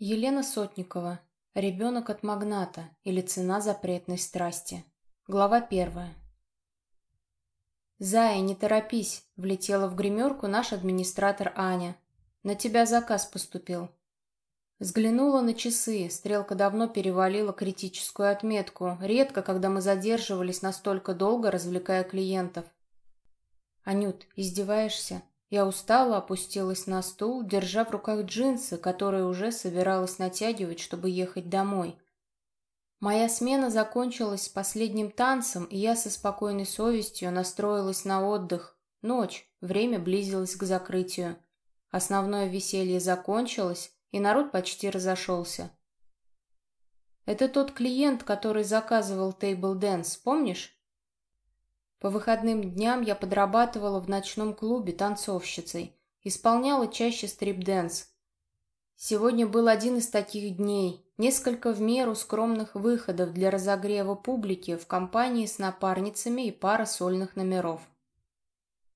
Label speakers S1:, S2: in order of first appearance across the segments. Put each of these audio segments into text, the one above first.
S1: Елена Сотникова. Ребенок от магната или цена запретной страсти. Глава первая. «Зая, не торопись!» — влетела в гримерку наш администратор Аня. «На тебя заказ поступил». Взглянула на часы, стрелка давно перевалила критическую отметку. Редко, когда мы задерживались настолько долго, развлекая клиентов. «Анют, издеваешься?» Я устала, опустилась на стул, держа в руках джинсы, которые уже собиралась натягивать, чтобы ехать домой. Моя смена закончилась с последним танцем, и я со спокойной совестью настроилась на отдых. Ночь, время близилось к закрытию. Основное веселье закончилось, и народ почти разошелся. «Это тот клиент, который заказывал table dance, помнишь?» По выходным дням я подрабатывала в ночном клубе танцовщицей, исполняла чаще strip-dance. Сегодня был один из таких дней, несколько в меру скромных выходов для разогрева публики в компании с напарницами и пара сольных номеров.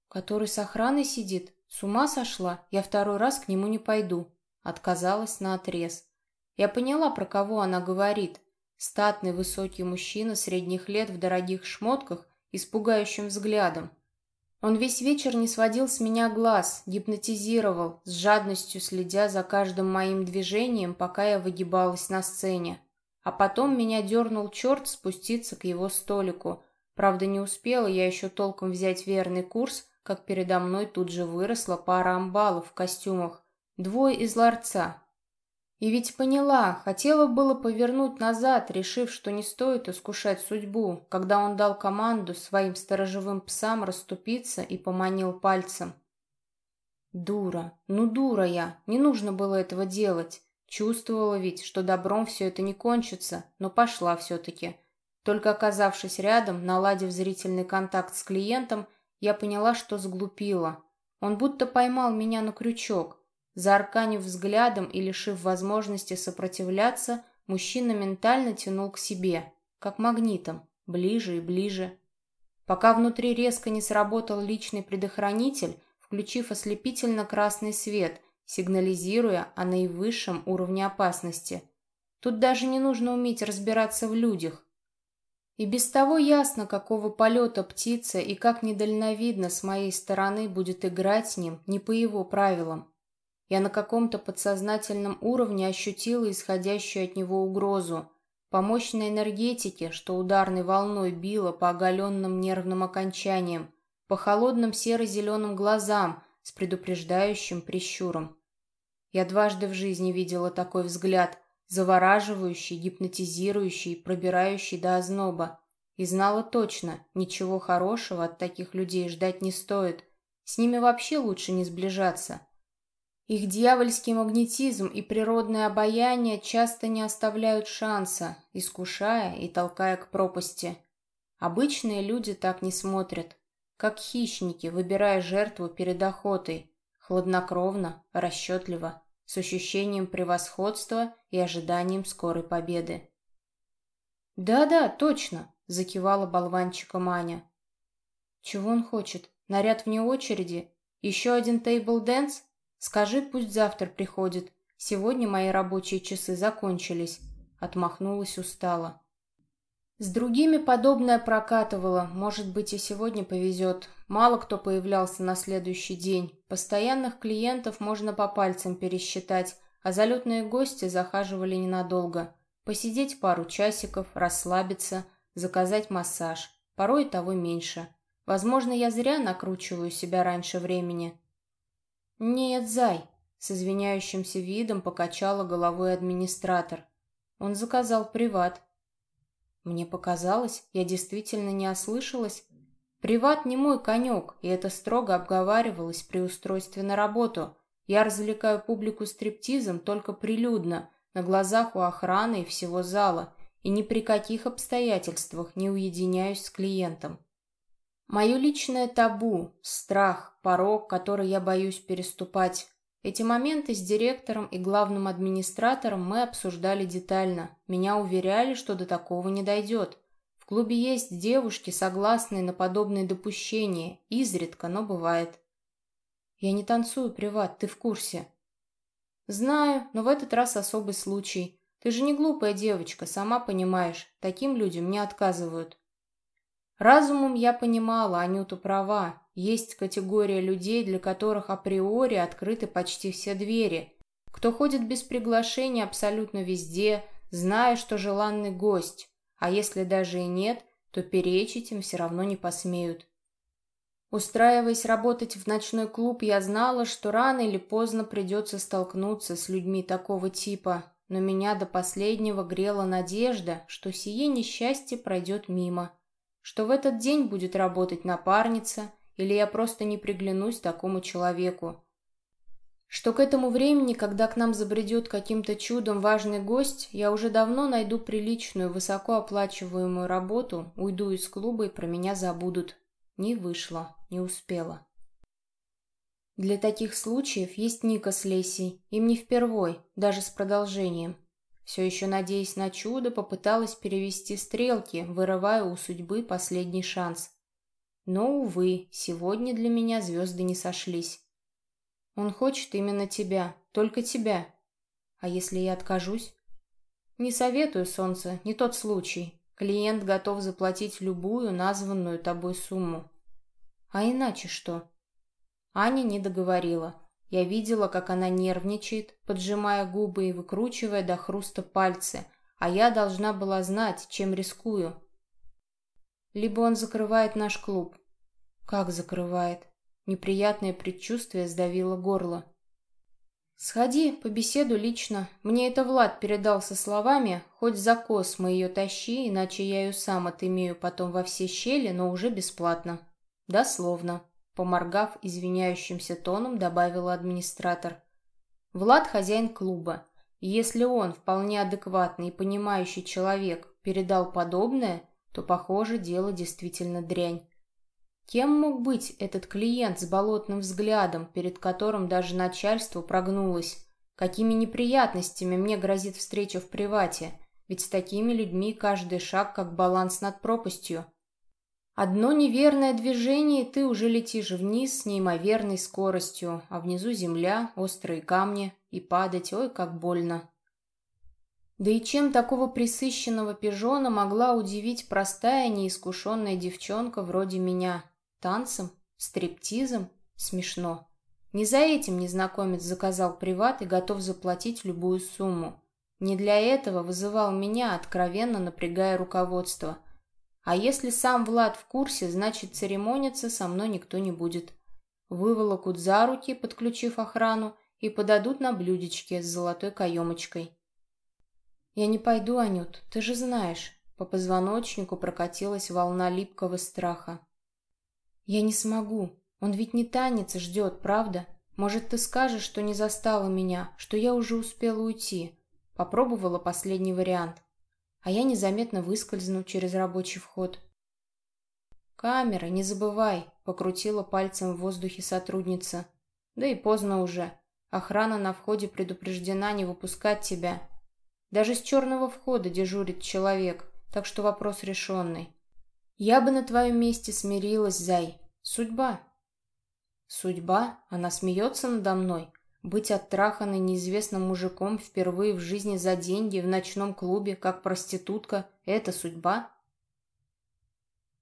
S1: «Который с охраной сидит? С ума сошла? Я второй раз к нему не пойду», — отказалась наотрез. Я поняла, про кого она говорит. Статный высокий мужчина средних лет в дорогих шмотках испугающим взглядом. Он весь вечер не сводил с меня глаз, гипнотизировал, с жадностью следя за каждым моим движением, пока я выгибалась на сцене. А потом меня дернул черт спуститься к его столику. Правда, не успела я еще толком взять верный курс, как передо мной тут же выросла пара амбалов в костюмах. Двое из ларца, и ведь поняла, хотела было повернуть назад, решив, что не стоит искушать судьбу, когда он дал команду своим сторожевым псам расступиться и поманил пальцем. Дура, ну дура я, не нужно было этого делать. Чувствовала ведь, что добром все это не кончится, но пошла все-таки. Только оказавшись рядом, наладив зрительный контакт с клиентом, я поняла, что сглупила. Он будто поймал меня на крючок, Заарканив взглядом и лишив возможности сопротивляться, мужчина ментально тянул к себе, как магнитом, ближе и ближе. Пока внутри резко не сработал личный предохранитель, включив ослепительно красный свет, сигнализируя о наивысшем уровне опасности. Тут даже не нужно уметь разбираться в людях. И без того ясно, какого полета птица и как недальновидно с моей стороны будет играть с ним не по его правилам. Я на каком-то подсознательном уровне ощутила исходящую от него угрозу. По мощной энергетике, что ударной волной било по оголенным нервным окончаниям, по холодным серо-зеленым глазам с предупреждающим прищуром. Я дважды в жизни видела такой взгляд, завораживающий, гипнотизирующий, пробирающий до озноба. И знала точно, ничего хорошего от таких людей ждать не стоит. С ними вообще лучше не сближаться. Их дьявольский магнетизм и природное обаяние часто не оставляют шанса, искушая и толкая к пропасти. Обычные люди так не смотрят, как хищники, выбирая жертву перед охотой, хладнокровно, расчетливо, с ощущением превосходства и ожиданием скорой победы. «Да-да, точно!» — закивала болванчика Маня. «Чего он хочет? Наряд вне очереди? Еще один table-dance?» «Скажи, пусть завтра приходит. Сегодня мои рабочие часы закончились». Отмахнулась устало. С другими подобное прокатывало, может быть и сегодня повезет. Мало кто появлялся на следующий день. Постоянных клиентов можно по пальцам пересчитать, а залетные гости захаживали ненадолго. Посидеть пару часиков, расслабиться, заказать массаж. Порой того меньше. Возможно, я зря накручиваю себя раньше времени. «Нет, зай», — с извиняющимся видом покачала головой администратор. Он заказал приват. Мне показалось, я действительно не ослышалась. Приват не мой конек, и это строго обговаривалось при устройстве на работу. Я развлекаю публику стриптизом только прилюдно, на глазах у охраны и всего зала, и ни при каких обстоятельствах не уединяюсь с клиентом. Мое личное табу, страх, порог, который я боюсь переступать. Эти моменты с директором и главным администратором мы обсуждали детально. Меня уверяли, что до такого не дойдет. В клубе есть девушки, согласные на подобные допущения. Изредка, но бывает. Я не танцую приват, ты в курсе. Знаю, но в этот раз особый случай. Ты же не глупая девочка, сама понимаешь. Таким людям не отказывают. Разумом я понимала, Анюта права. Есть категория людей, для которых априори открыты почти все двери. Кто ходит без приглашения абсолютно везде, зная, что желанный гость. А если даже и нет, то перечить им все равно не посмеют. Устраиваясь работать в ночной клуб, я знала, что рано или поздно придется столкнуться с людьми такого типа, но меня до последнего грела надежда, что сие несчастье пройдет мимо, что в этот день будет работать напарница, или я просто не приглянусь такому человеку. Что к этому времени, когда к нам забредет каким-то чудом важный гость, я уже давно найду приличную, высокооплачиваемую работу, уйду из клуба и про меня забудут. Не вышло, не успела. Для таких случаев есть Ника с Лесей, им не впервой, даже с продолжением. Все еще надеясь на чудо, попыталась перевести стрелки, вырывая у судьбы последний шанс. Но, увы, сегодня для меня звезды не сошлись. Он хочет именно тебя, только тебя. А если я откажусь? Не советую, солнце, не тот случай. Клиент готов заплатить любую названную тобой сумму. А иначе что? Аня не договорила. Я видела, как она нервничает, поджимая губы и выкручивая до хруста пальцы, а я должна была знать, чем рискую. Либо он закрывает наш клуб. Как закрывает? Неприятное предчувствие сдавило горло. «Сходи, побеседу лично. Мне это Влад передал со словами, хоть за кос мы ее тащи, иначе я ее сам отымею потом во все щели, но уже бесплатно». «Дословно», — поморгав извиняющимся тоном, добавила администратор. «Влад хозяин клуба. Если он, вполне адекватный и понимающий человек, передал подобное, то, похоже, дело действительно дрянь. Кем мог быть этот клиент с болотным взглядом, перед которым даже начальство прогнулось? Какими неприятностями мне грозит встреча в привате? Ведь с такими людьми каждый шаг как баланс над пропастью. Одно неверное движение, и ты уже летишь вниз с неимоверной скоростью, а внизу земля, острые камни, и падать, ой, как больно. Да и чем такого присыщенного пижона могла удивить простая неискушенная девчонка вроде меня? Танцем? Стриптизом? Смешно. Не за этим незнакомец заказал приват и готов заплатить любую сумму. Не для этого вызывал меня, откровенно напрягая руководство. А если сам Влад в курсе, значит церемониться со мной никто не будет. Выволокут за руки, подключив охрану, и подадут на блюдечке с золотой каемочкой. «Я не пойду, Анют, ты же знаешь». По позвоночнику прокатилась волна липкого страха. «Я не смогу. Он ведь не танец ждет, правда? Может, ты скажешь, что не застала меня, что я уже успела уйти?» Попробовала последний вариант. А я незаметно выскользну через рабочий вход. «Камера, не забывай», — покрутила пальцем в воздухе сотрудница. «Да и поздно уже. Охрана на входе предупреждена не выпускать тебя. Даже с черного входа дежурит человек, так что вопрос решенный. Я бы на твоем месте смирилась, Зай. Судьба. Судьба? Она смеется надо мной? Быть оттраханной неизвестным мужиком впервые в жизни за деньги в ночном клубе, как проститутка — это судьба?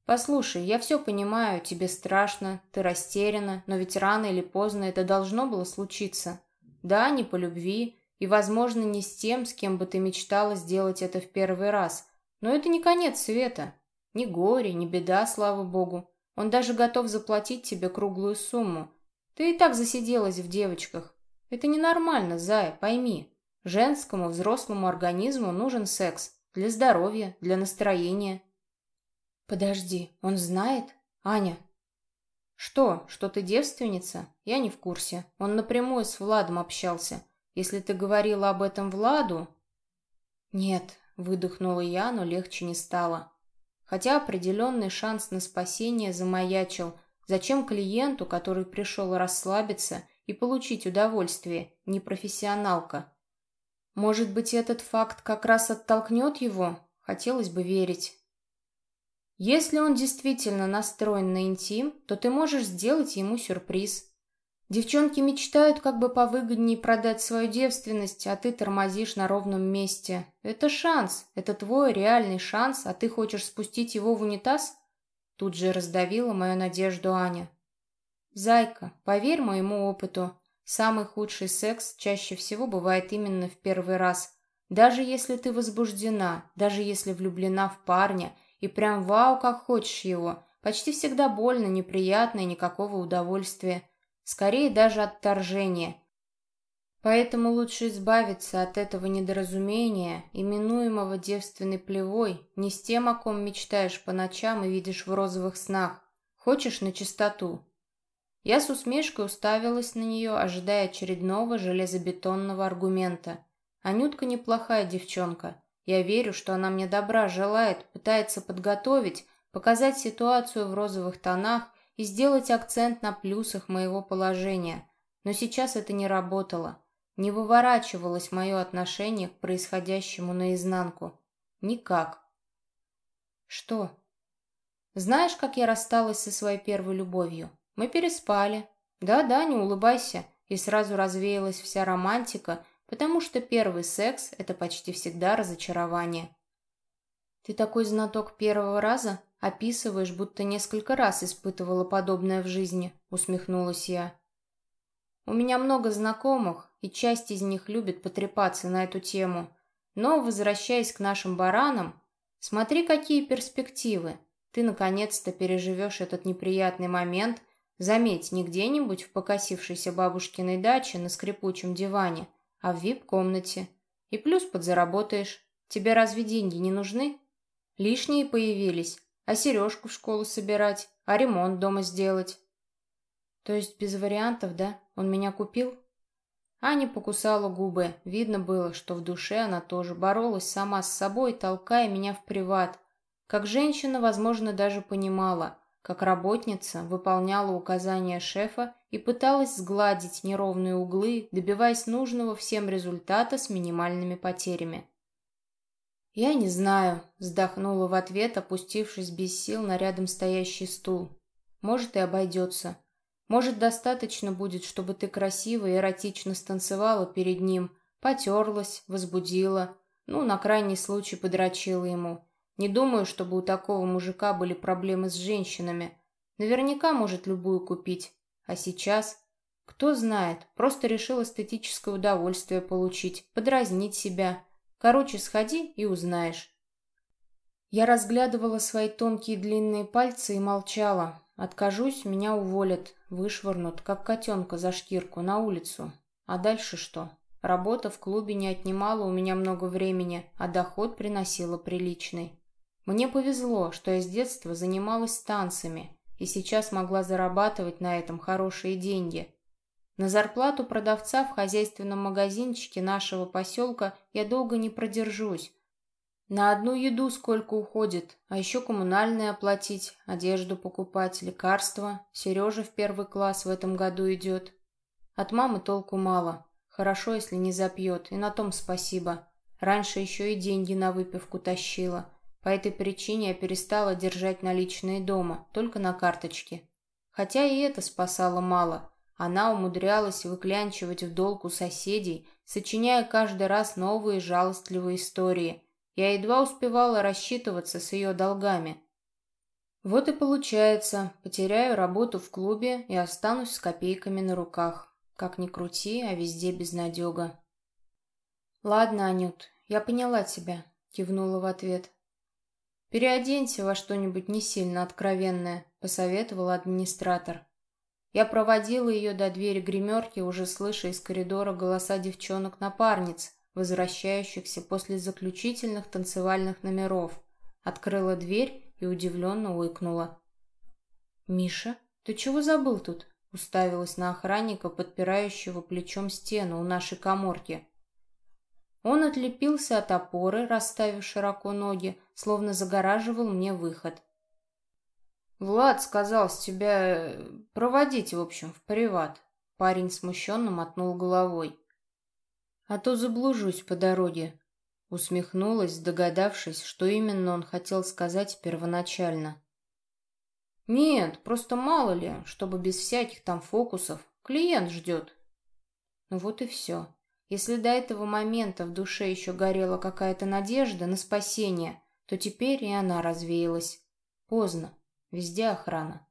S1: Послушай, я все понимаю, тебе страшно, ты растеряна, но ведь рано или поздно это должно было случиться. Да, не по любви, и, возможно, не с тем, с кем бы ты мечтала сделать это в первый раз, но это не конец света. Ни горе, ни беда, слава богу. Он даже готов заплатить тебе круглую сумму. Ты и так засиделась в девочках. Это ненормально, Зая, пойми. Женскому взрослому организму нужен секс. Для здоровья, для настроения. Подожди, он знает? Аня? Что, что ты девственница? Я не в курсе. Он напрямую с Владом общался. Если ты говорила об этом Владу... Нет, выдохнула я, но легче не стало. Хотя определенный шанс на спасение замаячил. Зачем клиенту, который пришел расслабиться и получить удовольствие, не профессионалка? Может быть, этот факт как раз оттолкнет его? Хотелось бы верить. Если он действительно настроен на интим, то ты можешь сделать ему сюрприз. Девчонки мечтают как бы повыгоднее продать свою девственность, а ты тормозишь на ровном месте. Это шанс, это твой реальный шанс, а ты хочешь спустить его в унитаз? Тут же раздавила мою надежду Аня. Зайка, поверь моему опыту, самый худший секс чаще всего бывает именно в первый раз. Даже если ты возбуждена, даже если влюблена в парня и прям вау, как хочешь его, почти всегда больно, неприятно и никакого удовольствия скорее даже отторжение. Поэтому лучше избавиться от этого недоразумения, именуемого девственной плевой, не с тем, о ком мечтаешь по ночам и видишь в розовых снах. Хочешь на чистоту? Я с усмешкой уставилась на нее, ожидая очередного железобетонного аргумента. Анютка неплохая девчонка. Я верю, что она мне добра желает, пытается подготовить, показать ситуацию в розовых тонах и сделать акцент на плюсах моего положения. Но сейчас это не работало. Не выворачивалось мое отношение к происходящему наизнанку. Никак. Что? Знаешь, как я рассталась со своей первой любовью? Мы переспали. Да-да, не улыбайся. И сразу развеялась вся романтика, потому что первый секс — это почти всегда разочарование. Ты такой знаток первого раза? «Описываешь, будто несколько раз испытывала подобное в жизни», — усмехнулась я. «У меня много знакомых, и часть из них любит потрепаться на эту тему. Но, возвращаясь к нашим баранам, смотри, какие перспективы. Ты наконец-то переживешь этот неприятный момент, заметь, не где-нибудь в покосившейся бабушкиной даче на скрипучем диване, а в вип-комнате. И плюс подзаработаешь. Тебе разве деньги не нужны? Лишние появились, а сережку в школу собирать, а ремонт дома сделать. То есть без вариантов, да? Он меня купил? Аня покусала губы. Видно было, что в душе она тоже боролась сама с собой, толкая меня в приват. Как женщина, возможно, даже понимала, как работница выполняла указания шефа и пыталась сгладить неровные углы, добиваясь нужного всем результата с минимальными потерями. «Я не знаю», — вздохнула в ответ, опустившись без сил на рядом стоящий стул. «Может, и обойдется. Может, достаточно будет, чтобы ты красиво и эротично станцевала перед ним, потерлась, возбудила, ну, на крайний случай подрочила ему. Не думаю, чтобы у такого мужика были проблемы с женщинами. Наверняка может любую купить. А сейчас...» Кто знает, просто решил эстетическое удовольствие получить, подразнить себя, Короче, сходи и узнаешь. Я разглядывала свои тонкие длинные пальцы и молчала. Откажусь, меня уволят, вышвырнут, как котенка за шкирку, на улицу. А дальше что? Работа в клубе не отнимала у меня много времени, а доход приносила приличный. Мне повезло, что я с детства занималась танцами и сейчас могла зарабатывать на этом хорошие деньги. На зарплату продавца в хозяйственном магазинчике нашего поселка я долго не продержусь. На одну еду сколько уходит, а еще коммунальные оплатить, одежду покупать, лекарства. Сережа в первый класс в этом году идет. От мамы толку мало. Хорошо, если не запьет, и на том спасибо. Раньше еще и деньги на выпивку тащила. По этой причине я перестала держать наличные дома, только на карточке. Хотя и это спасало мало. Она умудрялась выклянчивать в долг у соседей, сочиняя каждый раз новые жалостливые истории. Я едва успевала рассчитываться с ее долгами. Вот и получается, потеряю работу в клубе и останусь с копейками на руках. Как ни крути, а везде безнадега. «Ладно, Анют, я поняла тебя», — кивнула в ответ. «Переоденься во что-нибудь не сильно откровенное», — посоветовал администратор. Я проводила ее до двери гримерки, уже слыша из коридора голоса девчонок-напарниц, возвращающихся после заключительных танцевальных номеров. Открыла дверь и удивленно уикнула. «Миша, ты чего забыл тут?» Уставилась на охранника, подпирающего плечом стену у нашей коморки. Он отлепился от опоры, расставив широко ноги, словно загораживал мне выход. «Влад сказал с тебя э, проводить, в общем, в приват». Парень смущенно мотнул головой. «А то заблужусь по дороге», — усмехнулась, догадавшись, что именно он хотел сказать первоначально. «Нет, просто мало ли, чтобы без всяких там фокусов. Клиент ждет». Ну вот и все. Если до этого момента в душе еще горела какая-то надежда на спасение, то теперь и она развеялась. Поздно. Везде охрана.